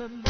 Remember